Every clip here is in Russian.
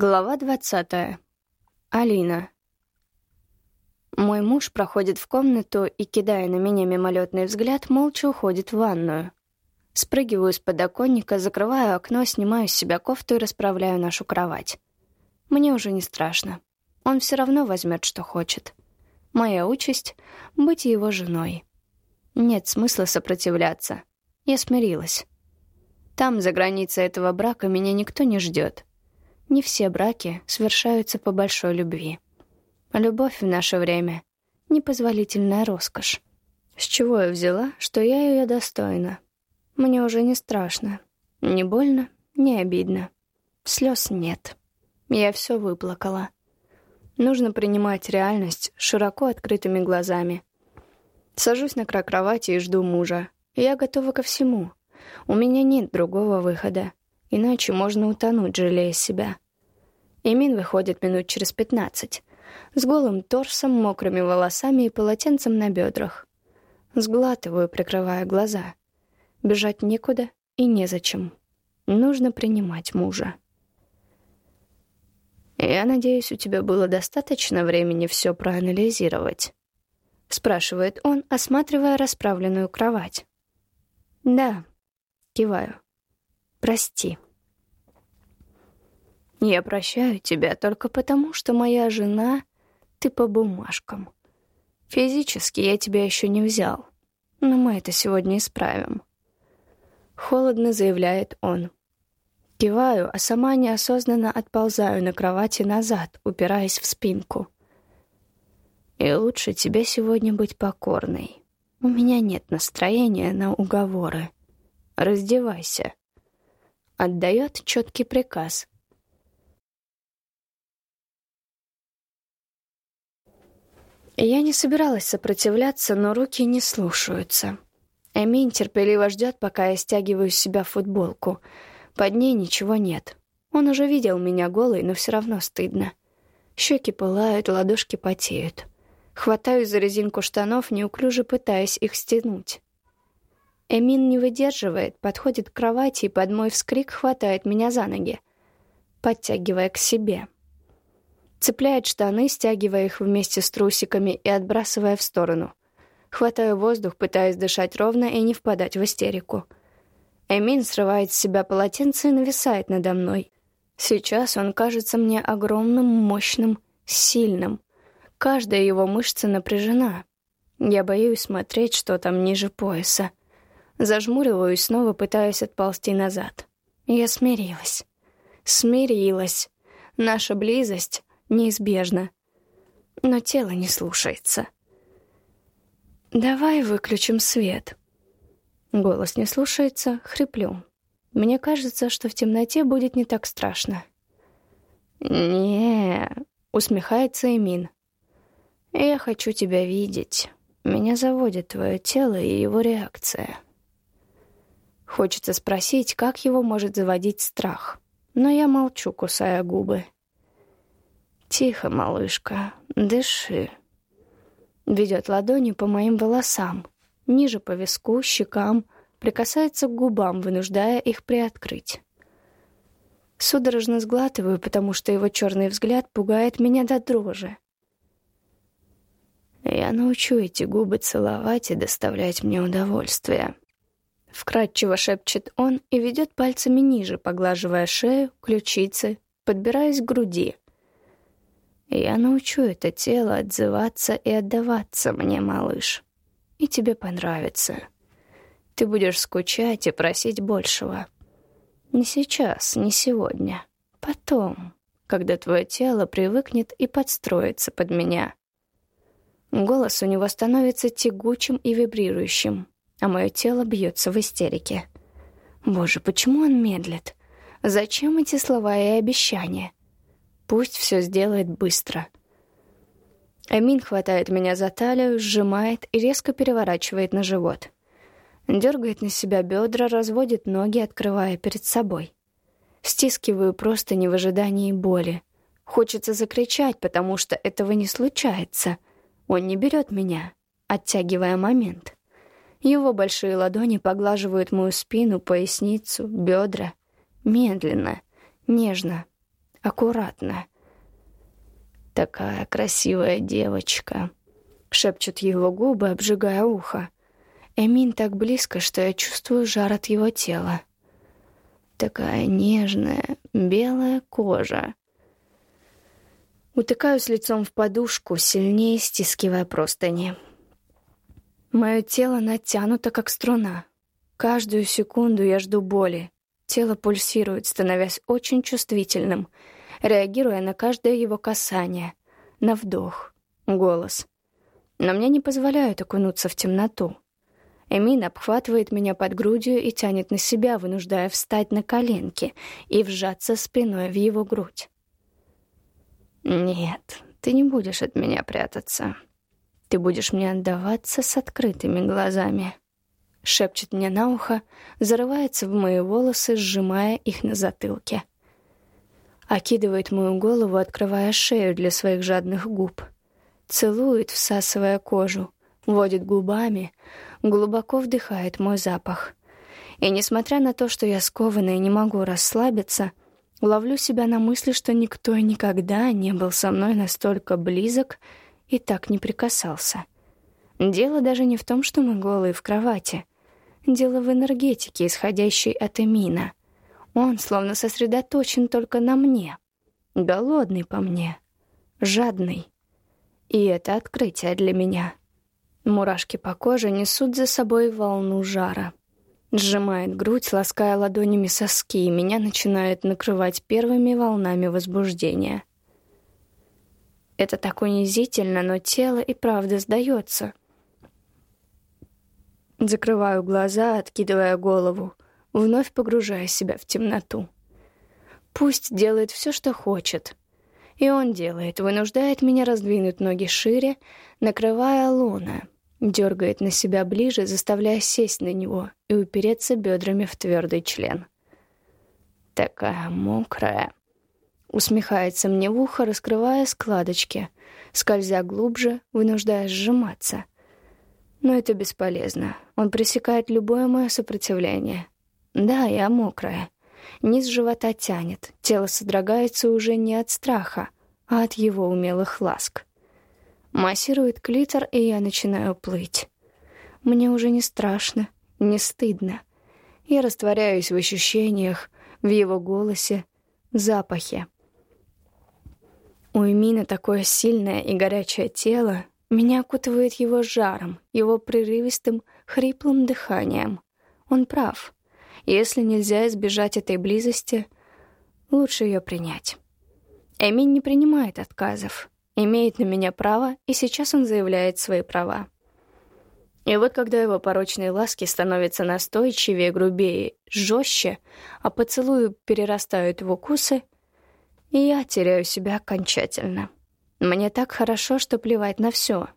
Глава двадцатая. Алина. Мой муж проходит в комнату и, кидая на меня мимолетный взгляд, молча уходит в ванную. Спрыгиваю с подоконника, закрываю окно, снимаю с себя кофту и расправляю нашу кровать. Мне уже не страшно. Он все равно возьмет, что хочет. Моя участь — быть его женой. Нет смысла сопротивляться. Я смирилась. Там, за границей этого брака, меня никто не ждет. Не все браки совершаются по большой любви. Любовь в наше время — непозволительная роскошь. С чего я взяла, что я ее достойна? Мне уже не страшно. Не больно, не обидно. Слез нет. Я все выплакала. Нужно принимать реальность широко открытыми глазами. Сажусь на край кровати и жду мужа. Я готова ко всему. У меня нет другого выхода. Иначе можно утонуть, жалея себя. Эмин выходит минут через пятнадцать. С голым торсом, мокрыми волосами и полотенцем на бедрах. Сглатываю, прикрывая глаза. Бежать некуда и незачем. Нужно принимать мужа. «Я надеюсь, у тебя было достаточно времени все проанализировать?» — спрашивает он, осматривая расправленную кровать. «Да», — киваю. «Прости». «Я прощаю тебя только потому, что моя жена — ты по бумажкам. Физически я тебя еще не взял, но мы это сегодня исправим». Холодно заявляет он. Киваю, а сама неосознанно отползаю на кровати назад, упираясь в спинку. «И лучше тебе сегодня быть покорной. У меня нет настроения на уговоры. Раздевайся». Отдает четкий приказ — Я не собиралась сопротивляться, но руки не слушаются. Эмин терпеливо ждет, пока я стягиваю с себя футболку. Под ней ничего нет. Он уже видел меня голой, но все равно стыдно. Щеки пылают, ладошки потеют. Хватаюсь за резинку штанов, неуклюже пытаясь их стянуть. Эмин не выдерживает, подходит к кровати и под мой вскрик хватает меня за ноги, подтягивая к себе. Цепляет штаны, стягивая их вместе с трусиками и отбрасывая в сторону. Хватаю воздух, пытаясь дышать ровно и не впадать в истерику. Эмин срывает с себя полотенце и нависает надо мной. Сейчас он кажется мне огромным, мощным, сильным. Каждая его мышца напряжена. Я боюсь смотреть, что там ниже пояса. Зажмуриваюсь, снова пытаюсь отползти назад. Я смирилась. Смирилась. Наша близость неизбежно. Но тело не слушается. «Давай выключим свет». Голос не слушается, хриплю. Мне кажется, что в темноте будет не так страшно. не усмехается Эмин. «Я хочу тебя видеть. Меня заводит твое тело и его реакция». Хочется спросить, как его может заводить страх. Но я молчу, кусая губы. «Тихо, малышка, дыши». Ведет ладонью по моим волосам, ниже по виску, щекам, прикасается к губам, вынуждая их приоткрыть. Судорожно сглатываю, потому что его черный взгляд пугает меня до дрожи. Я научу эти губы целовать и доставлять мне удовольствие. Вкратчиво шепчет он и ведет пальцами ниже, поглаживая шею, ключицы, подбираясь к груди — я научу это тело отзываться и отдаваться мне, малыш. И тебе понравится. Ты будешь скучать и просить большего. Не сейчас, не сегодня. Потом, когда твое тело привыкнет и подстроится под меня. Голос у него становится тягучим и вибрирующим, а мое тело бьется в истерике. Боже, почему он медлит? Зачем эти слова и обещания? Пусть все сделает быстро. Амин хватает меня за талию, сжимает и резко переворачивает на живот. Дергает на себя бедра, разводит ноги, открывая перед собой. Стискиваю просто не в ожидании боли. Хочется закричать, потому что этого не случается. Он не берет меня, оттягивая момент. Его большие ладони поглаживают мою спину, поясницу, бедра. Медленно, нежно, аккуратно. «Такая красивая девочка», — шепчут его губы, обжигая ухо. Эмин так близко, что я чувствую жар от его тела. Такая нежная, белая кожа. Утыкаюсь лицом в подушку, сильнее стискивая простыни. Мое тело натянуто, как струна. Каждую секунду я жду боли. Тело пульсирует, становясь очень чувствительным, реагируя на каждое его касание, на вдох, голос. Но мне не позволяют окунуться в темноту. Эмин обхватывает меня под грудью и тянет на себя, вынуждая встать на коленки и вжаться спиной в его грудь. «Нет, ты не будешь от меня прятаться. Ты будешь мне отдаваться с открытыми глазами», — шепчет мне на ухо, зарывается в мои волосы, сжимая их на затылке. Окидывает мою голову, открывая шею для своих жадных губ. Целует, всасывая кожу, водит губами, глубоко вдыхает мой запах. И несмотря на то, что я скована и не могу расслабиться, — Ловлю себя на мысли, что никто и никогда не был со мной настолько близок и так не прикасался. Дело даже не в том, что мы голые в кровати. Дело в энергетике, исходящей от Эмина. Он словно сосредоточен только на мне. Голодный по мне. Жадный. И это открытие для меня. Мурашки по коже несут за собой волну жара. Сжимает грудь, лаская ладонями соски, и меня начинает накрывать первыми волнами возбуждения. Это так унизительно, но тело и правда сдается. Закрываю глаза, откидывая голову, вновь погружая себя в темноту. Пусть делает все, что хочет. И он делает, вынуждает меня раздвинуть ноги шире, накрывая луна — Дергает на себя ближе, заставляя сесть на него и упереться бедрами в твердый член. «Такая мокрая!» Усмехается мне в ухо, раскрывая складочки, скользя глубже, вынуждая сжиматься. Но это бесполезно. Он пресекает любое мое сопротивление. Да, я мокрая. Низ живота тянет, тело содрогается уже не от страха, а от его умелых ласк. Массирует клитор, и я начинаю плыть. Мне уже не страшно, не стыдно. Я растворяюсь в ощущениях, в его голосе, запахе. У Эмина такое сильное и горячее тело, меня окутывает его жаром, его прерывистым, хриплым дыханием. Он прав. Если нельзя избежать этой близости, лучше ее принять. Эмин не принимает отказов имеет на меня право, и сейчас он заявляет свои права. И вот когда его порочные ласки становятся настойчивее, грубее, жестче, а поцелуи перерастают в укусы, я теряю себя окончательно. Мне так хорошо, что плевать на все.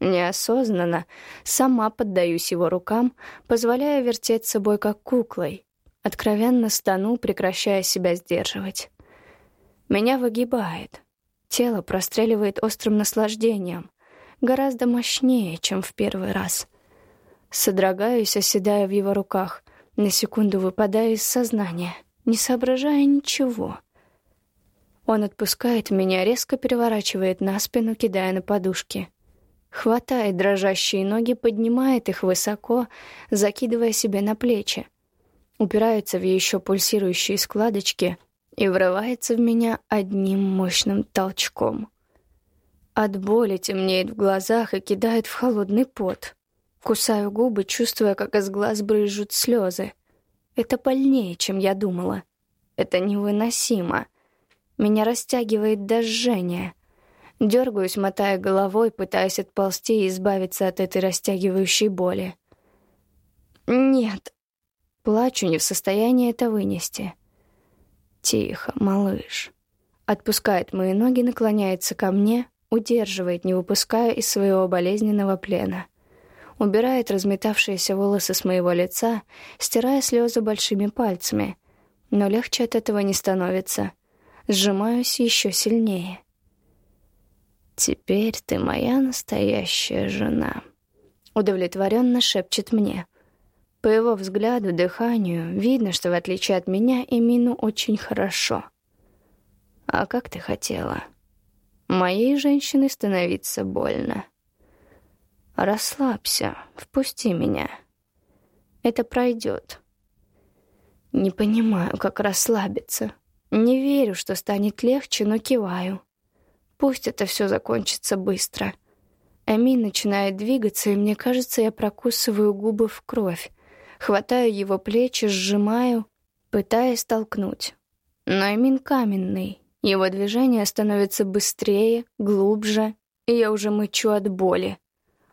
Неосознанно сама поддаюсь его рукам, позволяя вертеть собой как куклой. Откровенно стану, прекращая себя сдерживать. Меня выгибает — Тело простреливает острым наслаждением, гораздо мощнее, чем в первый раз. Содрогаюсь, оседая в его руках, на секунду выпадая из сознания, не соображая ничего. Он отпускает меня, резко переворачивает на спину, кидая на подушки. Хватает дрожащие ноги, поднимает их высоко, закидывая себе на плечи. Упирается в еще пульсирующие складочки, и врывается в меня одним мощным толчком. От боли темнеет в глазах и кидает в холодный пот. Кусаю губы, чувствуя, как из глаз брызжут слезы. Это больнее, чем я думала. Это невыносимо. Меня растягивает до жжения. Дергаюсь, мотая головой, пытаясь отползти и избавиться от этой растягивающей боли. «Нет». Плачу, не в состоянии это вынести. «Тихо, малыш». Отпускает мои ноги, наклоняется ко мне, удерживает, не выпуская из своего болезненного плена. Убирает разметавшиеся волосы с моего лица, стирая слезы большими пальцами. Но легче от этого не становится. Сжимаюсь еще сильнее. «Теперь ты моя настоящая жена», — удовлетворенно шепчет мне — по его взгляду, дыханию, видно, что в отличие от меня, Эмину очень хорошо. А как ты хотела? Моей женщине становиться больно. Расслабься, впусти меня. Это пройдет. Не понимаю, как расслабиться. Не верю, что станет легче, но киваю. Пусть это все закончится быстро. Эмин начинает двигаться, и мне кажется, я прокусываю губы в кровь. Хватаю его плечи, сжимаю, пытаясь толкнуть. Но Эмин каменный. Его движение становится быстрее, глубже, и я уже мычу от боли.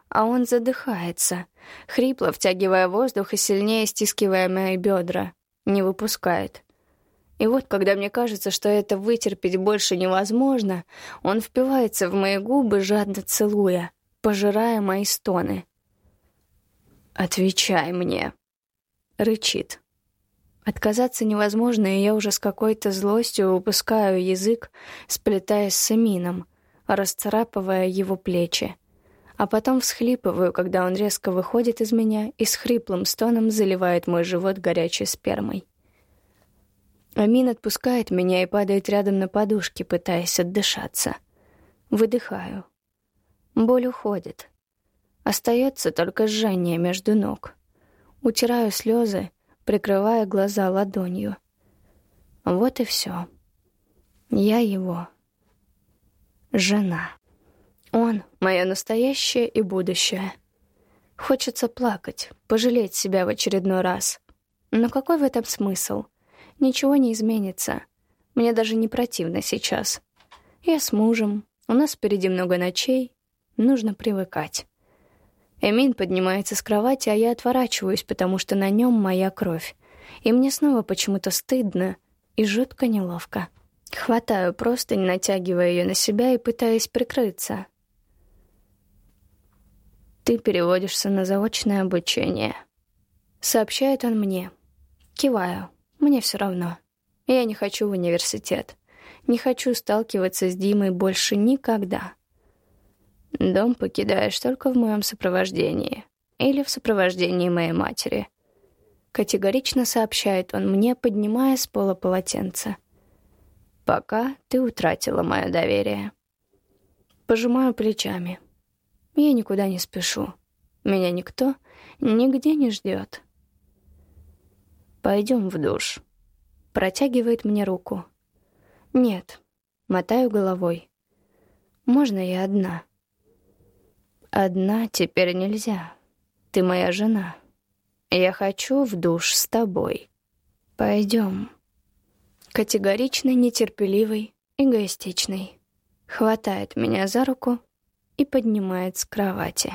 А он задыхается, хрипло втягивая воздух и сильнее стискивая мои бедра. Не выпускает. И вот, когда мне кажется, что это вытерпеть больше невозможно, он впивается в мои губы, жадно целуя, пожирая мои стоны. «Отвечай мне», — рычит. Отказаться невозможно, и я уже с какой-то злостью выпускаю язык, сплетаясь с Эмином, расцарапывая его плечи. А потом всхлипываю, когда он резко выходит из меня и с хриплым стоном заливает мой живот горячей спермой. Амин отпускает меня и падает рядом на подушке, пытаясь отдышаться. Выдыхаю. Боль уходит. Остается только жжение между ног. Утираю слезы, прикрывая глаза ладонью. Вот и все. Я его. Жена. Он — мое настоящее и будущее. Хочется плакать, пожалеть себя в очередной раз. Но какой в этом смысл? Ничего не изменится. Мне даже не противно сейчас. Я с мужем, у нас впереди много ночей. Нужно привыкать. Эмин поднимается с кровати, а я отворачиваюсь, потому что на нем моя кровь. И мне снова почему-то стыдно и жутко неловко. Хватаю простынь, натягивая ее на себя и пытаясь прикрыться. «Ты переводишься на заочное обучение», — сообщает он мне. Киваю. Мне все равно. Я не хочу в университет. Не хочу сталкиваться с Димой больше никогда. Дом покидаешь только в моем сопровождении. Или в сопровождении моей матери. Категорично сообщает он мне, поднимая с пола полотенце. Пока ты утратила мое доверие. Пожимаю плечами. Я никуда не спешу. Меня никто нигде не ждет. Пойдем в душ. Протягивает мне руку. Нет. Мотаю головой. Можно я одна? Одна теперь нельзя. Ты моя жена. Я хочу в душ с тобой. Пойдем. Категоричный, нетерпеливый, эгоистичный. Хватает меня за руку и поднимает с кровати.